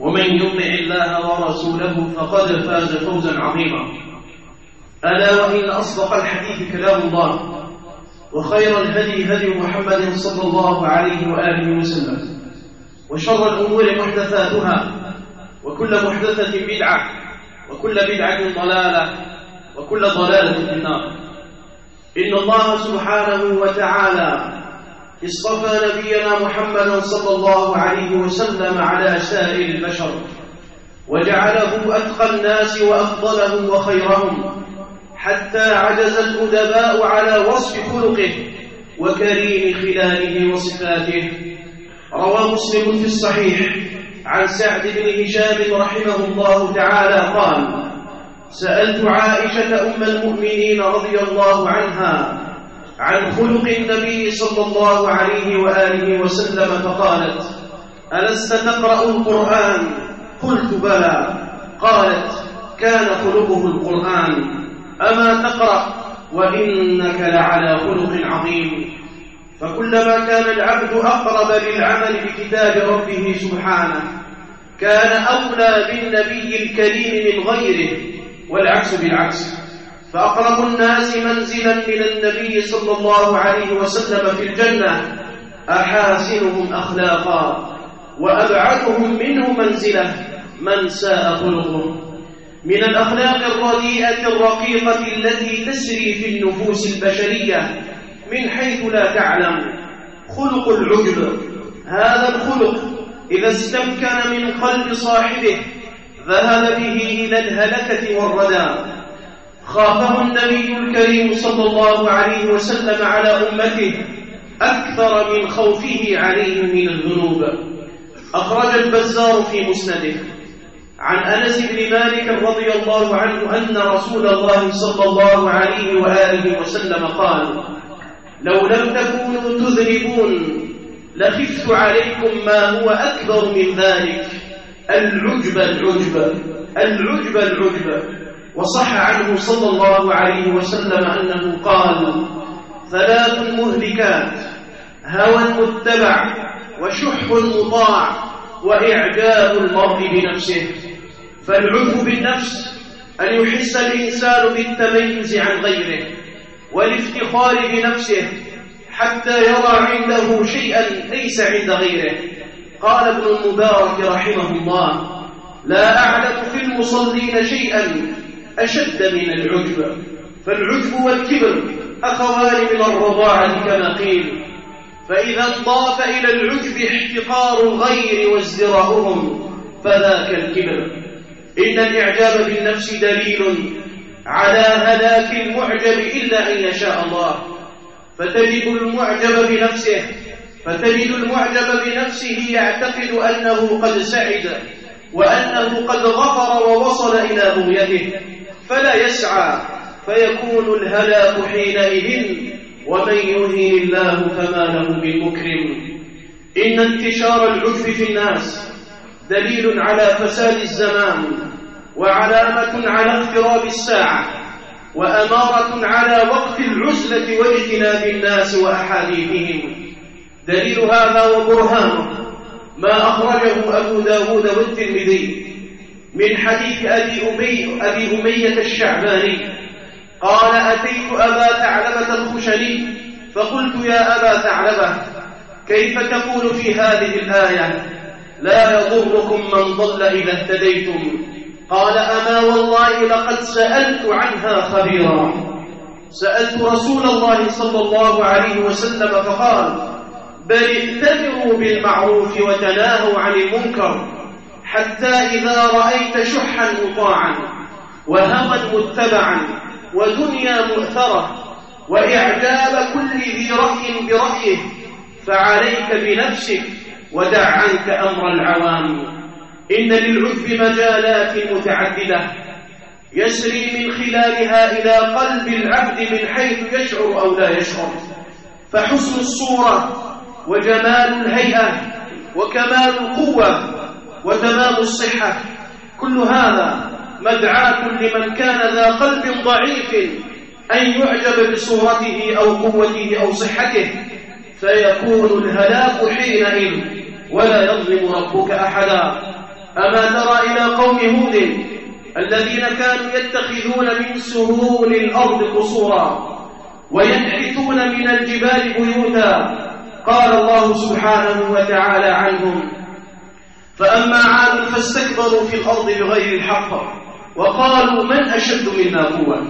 ومن يطع الله ورسوله فقد فاز فوزا عظيما. ألا وإن أصدق الحديث كلام الله وخير الهدي هدي محمد صلى الله عليه وآله وسلم وشر الأمور محدثاتها وكل محدثة بدعة وكل بدعة ضلالة وكل ضلالة في النار. إن الله سبحانه وتعالى اصطفى نبينا محمدا صلى الله عليه وسلم على سائر البشر وجعله أتقى الناس وأفضلهم وخيرهم حتى عجز الأدباء على وصف خلقه وكريم خلاله وصفاته. روى مسلم في الصحيح عن سعد بن هشام رحمه الله تعالى قال سألت عائشة أم المؤمنين رضي الله عنها عن خلق النبي صلى الله عليه وآله وسلم فقالت ألست تقرأ القرآن؟ قلت بلى. قالت كان خلقه القرآن. أما تقرأ؟ وإنك لعلى خلق عظيم. فكلما كان العبد أقرب للعمل بكتاب ربه سبحانه كان أولى بالنبي الكريم من غيره والعكس بالعكس. فأقرب الناس منزلا من النبي صلى الله عليه وسلم في الجنة أحاسنهم أخلاقا وأبعدهم منه منزلة من ساء خلقه من الأخلاق الرديئة الرقيقة التي تسري في النفوس البشرية من حيث لا تعلم خلق العجب. هذا الخلق إذا استمكن من قلب صاحبه ذهب به إلى الهلكة والردى. خافه النبي الكريم صلى الله عليه وسلم على أمته أكثر من خوفه عليهم من الذنوب. أخرج البزار في مسنده. عن أنس بن مالك رضي الله عنه أن رسول الله صلى الله عليه وآله وسلم قال لو لم تكونوا تذنبون لخفت عليكم ما هو أكبر من ذلك العجب العجب العجب العجب. وصح عنه صلى الله عليه وسلم أنه قال ثلاث مهلكات هوى متبع وشح مطاع وإعجاب المرء بنفسه. فالعجب بالنفس أن يحس الإنسان بالتميز عن غيره والافتخار بنفسه حتى يرى عنده شيئا ليس عند غيره. قال ابن المبارك رحمه الله لا أعلم في المصلين شيئا أشد من العجب. فالعجب والكبر أخوان من الرضاعة كما قيل. فإذا انضاف إلى العجب احتقار الغير وازدراؤهم فذاك الكبر. إن الإعجاب بالنفس دليل على هلاك المعجب إلا أن يشاء الله. فتجد المعجب بنفسه فتجد المعجب بنفسه يعتقد أنه قد سعد وأنه قد غفر ووصل إلى بغيته فلا يسعى فيكون الهلاك حينئذ ومن يهين الله فما له من مكرم. إن انتشار العجب في الناس دليل على فساد الزمان وعلامة على اقتراب الساعة وأمارة على وقت العزلة واجتناب الناس وأحاديثهم. دليل هذا وبرهانه ما أخرجه أبو داود والترمذي. من حديث أبي أمي أبي أمية الشعباني. قال أتيت أبا ثعلبة الخشني فقلت يا أبا ثعلبة كيف تقول في هذه الآية؟ لا يضركم من ضل إذا اهتديتم. قال أما والله لقد سألت عنها خبيرا. سألت رسول الله صلى الله عليه وسلم فقال بل ائتمروا بالمعروف وتناهوا عن المنكر. حتى إذا رأيت شحا مطاعا وهوى متبعا ودنيا مؤثرة وإعجاب كل ذي رأي برأيه فعليك بنفسك ودع عنك أمر العوام. إن للعجب مجالات متعددة يسري من خلالها إلى قلب العبد من حيث يشعر أو لا يشعر. فحسن الصورة وجمال الهيئة وكمال القوة وتمام الصحة. كل هذا مدعاة لمن كان ذا قلب ضعيف أن يعجب بصورته أو قوته أو صحته فيكون الهلاك حينئذ ولا يظلم ربك أحدا. أما ترى إلى قوم هود الذين كانوا يتخذون من سهول الأرض قصورا وينحتون من الجبال بيوتا قال الله سبحانه وتعالى عنهم فأما عاد فاستكبروا في الأرض بغير الحق وقالوا من أشد منا قوة؟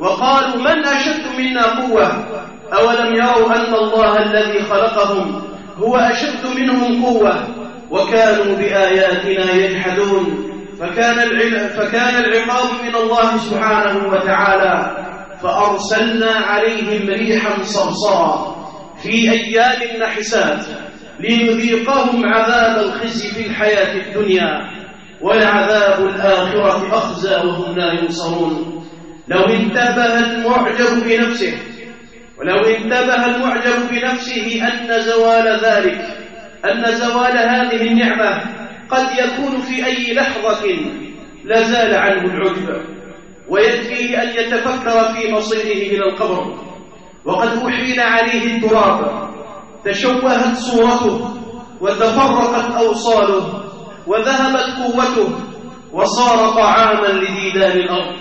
وقالوا من أشد منا قوة؟ أولم يروا أن الله الذي خلقهم هو أشد منهم قوة؟ وكانوا بآياتنا يجحدون. فكان فكان العقاب من الله سبحانه وتعالى فأرسلنا عليهم ريحا صرصرا في أيام نحسات لنذيقهم عذاب الخزي في الحياة الدنيا والعذاب الآخرة أخزى وهم لا ينصرون. لو انتبه المعجب بنفسه ولو انتبه المعجب بنفسه أن زوال ذلك أن زوال هذه النعمة قد يكون في أي لحظة لزال عنه العجب ويكفيه أن يتفكر في مصيره إلى القبر. وقد أحيل عليه التراب تشوهت صورته وتفرقت أوصاله وذهبت قوته وصار طعاما لديدان الأرض.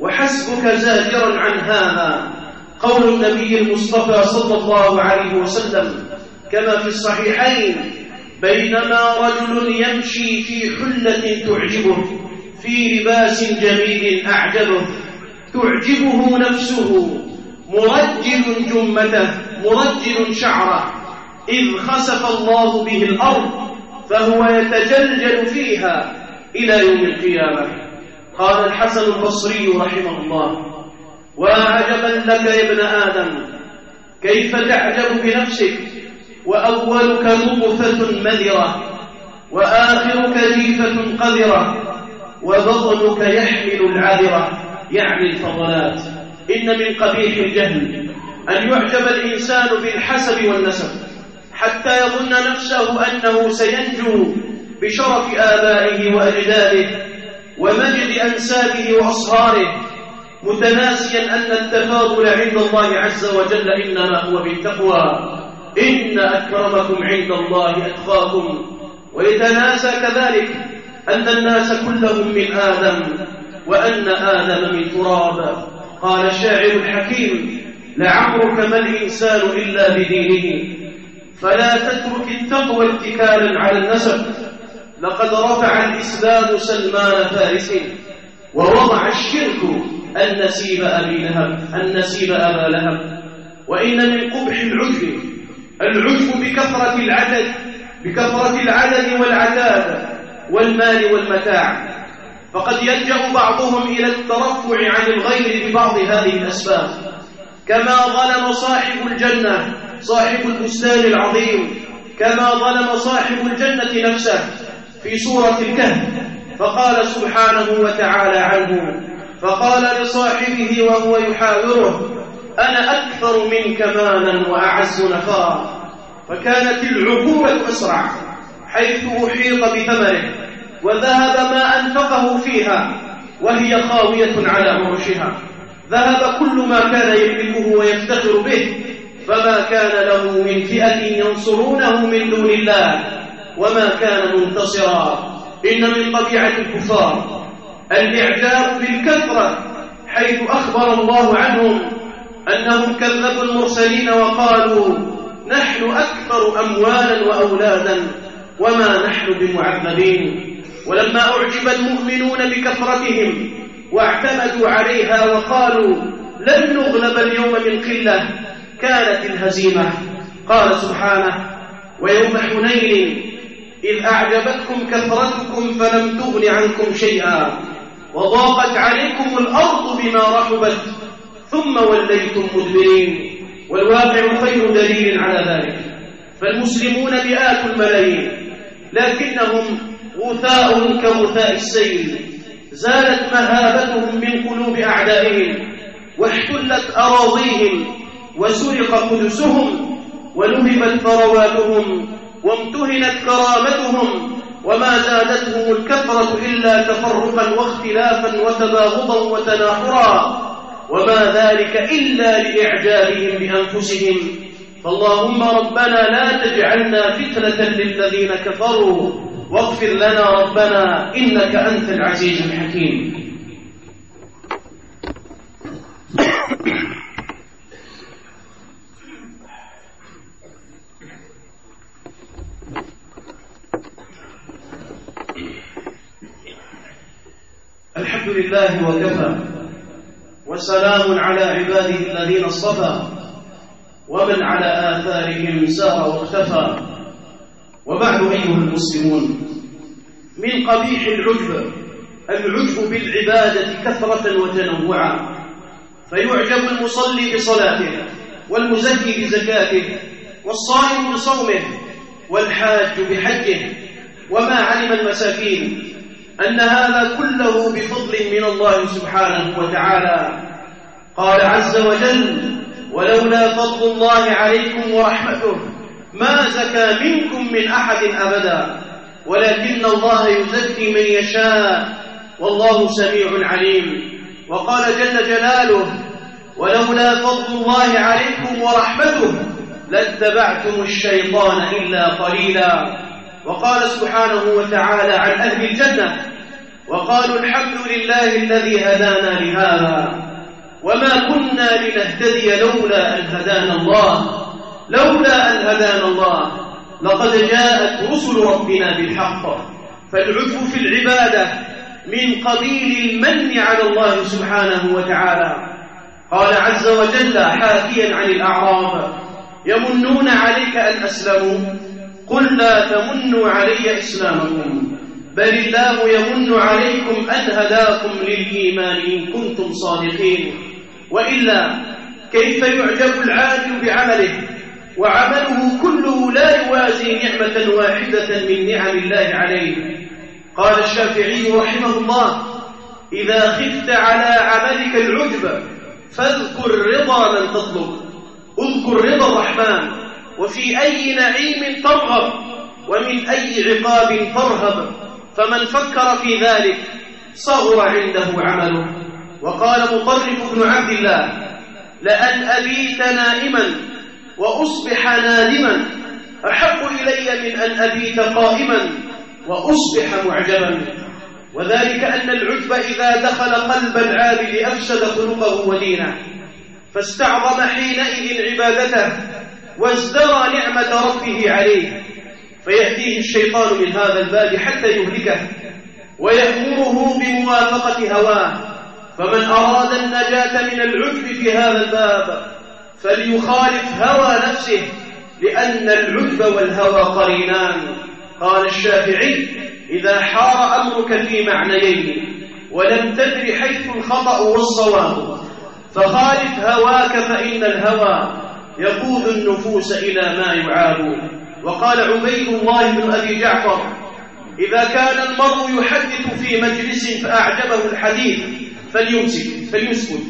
وحسبك زاجرا عن هذا قول النبي المصطفى صلى الله عليه وسلم كما في الصحيحين بينما رجل يمشي في حلة تعجبه في لباس جميل أعجبه تعجبه نفسه مرجل جمته. مرجل شعره. إذ خسف الله به الأرض فهو يتجلجل فيها إلى يوم القيامة. قال الحسن البصري رحمه الله وعجبا لك يا ابن آدم كيف تعجب بنفسك؟ وأولك نطفة مذرة وآخرك جيفة قذرة وبطنك يحمل العذرة. يعني الفضلات. إن من قبيح الجهل أن يعجب الإنسان بالحسب والنسب حتى يظن نفسه أنه سينجو بشرف آبائه وأجداده ومجد أنسابه وأصهاره متناسيا أن التفاضل عند الله عز وجل إنما هو بالتقوى. إن أكرمكم عند الله أتقاكم. ويتناسى كذلك أن الناس كلهم من آدم وأن آدم من تراب. قال الشاعر الحكيم لعمرك ما الإنسان إلا بدينه. فلا تترك التقوى اتكالا على النسب. لقد رفع الإسلام سلمان فارس ووضع الشرك النسيب أبي لهب النسيب أبا لهب. وإن من قبح العجب العجب بكثرة العدد بكثرة العدد والعتاد والمال والمتاع. فقد يلجأ بعضهم إلى الترفع عن الغير ببعض هذه الأسباب. كما ظلم صاحب الجنة صاحب البستان العظيم كما ظلم صاحب الجنة نفسه في سورة الكهف. فقال سبحانه وتعالى عنه فقال لصاحبه وهو يحاوره أنا أكثر منك مالا وأعز نفرا فكانت العقوبة أسرع حيث أحيط بثمره وذهب ما أنفقه فيها وهي خاوية على عرشها. ذهب كل ما كان يملكه ويفتخر به فما كان له من فئة ينصرونه من دون الله وما كان منتصرا. إن من طبيعة الكفار الإعجاب بالكثرة حيث أخبر الله عنهم أنهم كذبوا المرسلين وقالوا نحن أكثر أموالا وأولادا وما نحن بمعذبين. ولما أعجب المؤمنون بكثرتهم واعتمدوا عليها وقالوا لن نغلب اليوم من قلة كانت الهزيمة. قال سبحانه ويوم حنين إذ أعجبتكم كثرتكم فلم تغن عنكم شيئا وضاقت عليكم الأرض بما رحبت ثم وليتم مدبرين والواقع خير دليل على ذلك. فالمسلمون مئات الملايين لكنهم غثاء كغثاء السيل. زالت مهابتهم من قلوب أعدائهم واحتلت أراضيهم وسرق قدسهم ونهبت ثرواتهم وامتهنت كرامتهم وما زادتهم الكثرة إلا تفرقا واختلافا وتباغضا وتناحرا. وما ذلك إلا لإعجابهم بأنفسهم. فاللهم ربنا لا تجعلنا فتنة للذين كفروا. واغفر لنا ربنا إنك أنت العزيز الحكيم. الحمد لله وكفى وسلام على عباده الذين اصطفى ومن على آثارهم سار واختفى. وبعد أيها المسلمون من قبيح العجب العجب بالعبادة كثرة وتنوعا فيعجب المصلي بصلاته والمزكي بزكاته والصائم بصومه والحاج بحجه وما علم المساكين أن هذا كله بفضل من الله سبحانه وتعالى. قال عز وجل ولولا فضل الله عليكم ورحمته ما زكى منكم من أحد أبدا ولكن الله يزكي من يشاء والله سميع عليم. وقال جل جلاله ولولا فضل الله عليكم ورحمته لاتبعتم الشيطان إلا قليلا. وقال سبحانه وتعالى عن أهل الجنة وقالوا الحمد لله الذي هدانا لهذا وما كنا لنهتدي لولا أن هدانا الله لولا هدانا الله. لقد جاءت رسل ربنا بالحق. فالعجب في العبادة من قبيل المن على الله سبحانه وتعالى. قال عز وجل حاكيا عن الأعراب يمنون عليك أن أسلموا. قل لا تمنوا علي إسلامكم. بل الله يمن عليكم أن هداكم للإيمان إن كنتم صادقين. وإلا كيف يعجب العادل بعمله؟ وعمله كله لا يوازي نعمة واحدة من نعم الله عليه. قال الشافعي رحمه الله إذا خفت على عملك العجب فاذكر رضا من تطلب اذكر رضا الرحمن. وفي أي نعيم ترغب ومن أي عقاب ترهب. فمن فكر في ذلك صغر عنده عمله. وقال مطرف بن عبد الله لأن أبيت نائما وأصبح نادما. أحب إلي من أن أبيت قائما. وأصبح معجبا. وذلك أن العجب إذا دخل قلب العابد أفسد خلقه ودينه. فاستعظم حينئذ عبادته وازدرى نعمة ربه عليه. فيأتيه الشيطان من هذا الباب حتى يهلكه. ويأمره بموافقة هواه. فمن أراد النجاة من العجب في هذا الباب فليخالف هوى نفسه لأن العجب والهوى قرينان. قال الشافعي إذا حار أمرك في معنيين ولم تدر حيث الخطأ والصواب فخالف هواك فإن الهوى يقود النفوس إلى ما يعاب. وقال عبيد الله بن أبي جعفر إذا كان المرء يحدث في مجلس فأعجبه الحديث فليمسك فليسكت.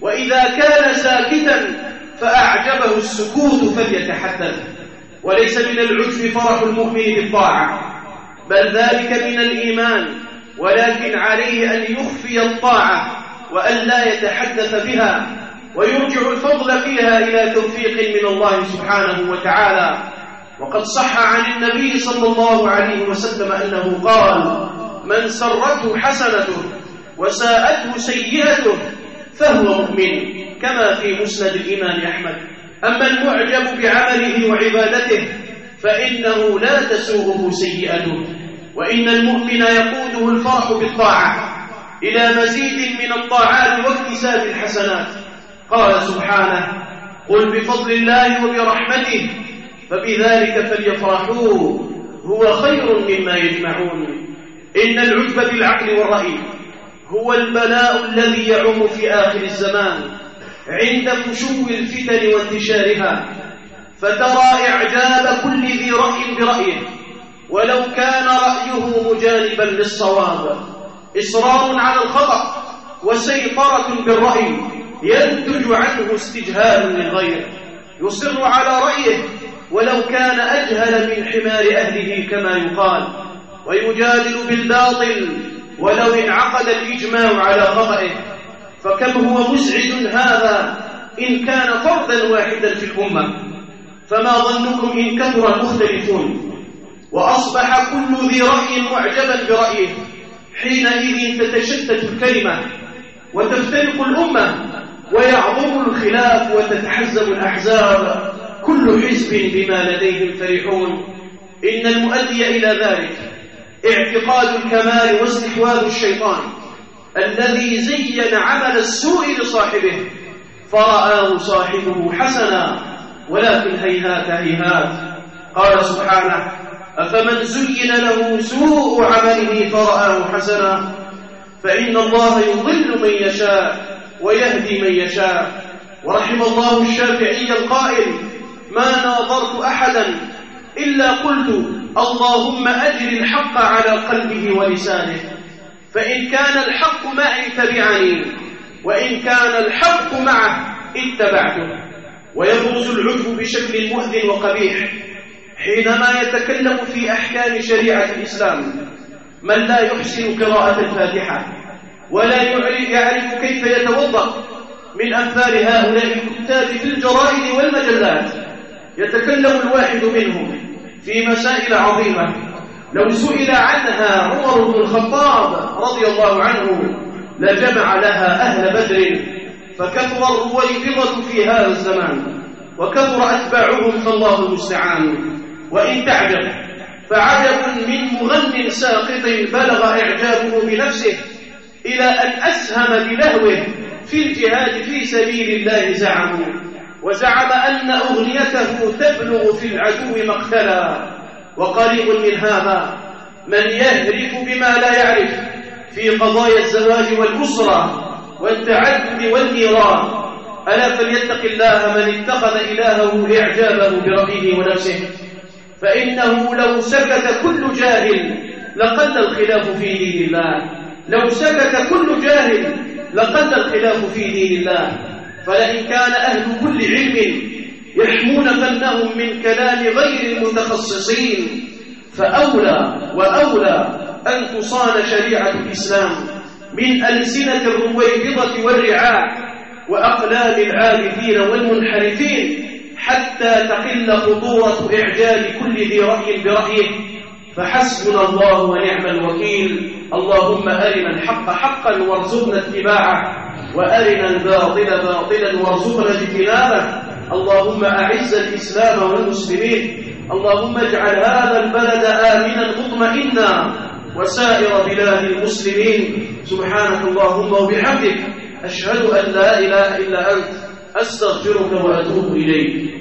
وإذا كان ساكتا فأعجبه السكوت فليتحدث. وليس من العجب فرح المؤمن بالطاعة بل ذلك من الإيمان ولكن عليه أن يخفي الطاعة وأن لا يتحدث بها ويرجع الفضل فيها إلى توفيق من الله سبحانه وتعالى. وقد صح عن النبي صلى الله عليه وسلم أنه قال من سرته حسنته وساءته سيئته فهو مؤمن. كما في مسند الإمام أحمد. أما المعجب بعمله وعبادته فإنه لا تسوغه سيئته وإن المؤمن يقوده الفرح بالطاعة إلى مزيد من الطاعات واكتساب الحسنات. قال سبحانه قل بفضل الله وبرحمته فبذلك فليفرحوا هو خير مما يجمعون. إن العجب بالعقل والرأي هو البلاء الذي يعم في آخر الزمان عند فشو الفتن وانتشارها فترى إعجاب كل ذي رأي برأيه ولو كان رأيه مجانبا للصواب إصرار على الخطأ وسيطرة بالرأي ينتج عنه استجهال للغير يصر على رأيه ولو كان أجهل من حمار أهله كما يقال. ويجادل بالباطل ولو انعقد الإجماع على خطئه فكم هو مزعج هذا إن كان فردا واحدا في الأمة. فما ظنكم إن كثر المختلفون. وأصبح كل ذي رأي معجبا برأيه. حينئذ تتشتت الكلمة وتفترق الأمة ويعظم الخلاف وتتحزب الأحزاب. كل حزب بما لديهم فرحون. إن المؤدي إلى ذلك اعتقاد الكمال واستحواذ الشيطان. الذي زين عمل السوء لصاحبه. فرآه صاحبه حسنا ولكن هيهات هيهات. قال سبحانه أفمن زين له سوء عمله فرآه حسنا؟ فإن الله يضل من يشاء ويهدي من يشاء. ورحم الله الشافعي القائل ما ناظرت أحدا إلا قلت اللهم أجر الحق على قلبه ولسانه. فإن كان الحق معي تبعني وإن كان الحق معه اتبعته. ويبرز العجب بشكل مؤذن وقبيح حينما يتكلم في أحكام شريعة الإسلام. من لا يحسن قراءة الفاتحة ولا يعرف كيف يتوضأ. من أمثال هؤلاء الكتاب في الجرائد والمجلات. يتكلم الواحد منهم في مسائل عظيمة. لو سئل عنها عمر بن الخطاب رضي الله عنه لجمع لها أهل بدر فكثر الرويبضة في هذا الزمان وكثر أتباعهم فالله المستعان. وإن تعجب فعجب من مغن ساقط بلغ إعجابه بنفسه إلى أن أسهم بلهوه في الجهاد في سبيل الله زعموا وزعم أن أغنيته تبلغ في العدو مقتلا. وقريب من هذا من يهرف بما لا يعرف في قضايا الزواج والأسرة والتعدد والنيران ألا فليتق الله من اتخذ إلهه إعجابه برأيه ونفسه؟ فإنه لو سكت كل جاهل لقل الخلاف في دين الله. لو سكت كل جاهل لقل الخلاف في دين الله. فلئن كان أهل كل علم يحمون فنهم من كلام غير المتخصصين. فأولى وأولى أن تصان شريعة الإسلام من ألسنة الرويبضة والرعاع وأقلام العابثين والمنحرفين حتى تقل خطورة إعجاب كل ذي رأي برأيه. فحسبنا الله ونعم الوكيل. اللهم أرنا الحق حقا وارزقنا اتباعه وأرنا الباطل باطلا وارزقنا اجتنابه. اللهم أعز الإسلام والمسلمين. اللهم اجعل هذا البلد آمنا مطمئنا. وسائر بلاد المسلمين. سبحانك اللهم وبحمدك. أشهد أن لا إله إلا أنت. أستغفرك وأتوب إليك.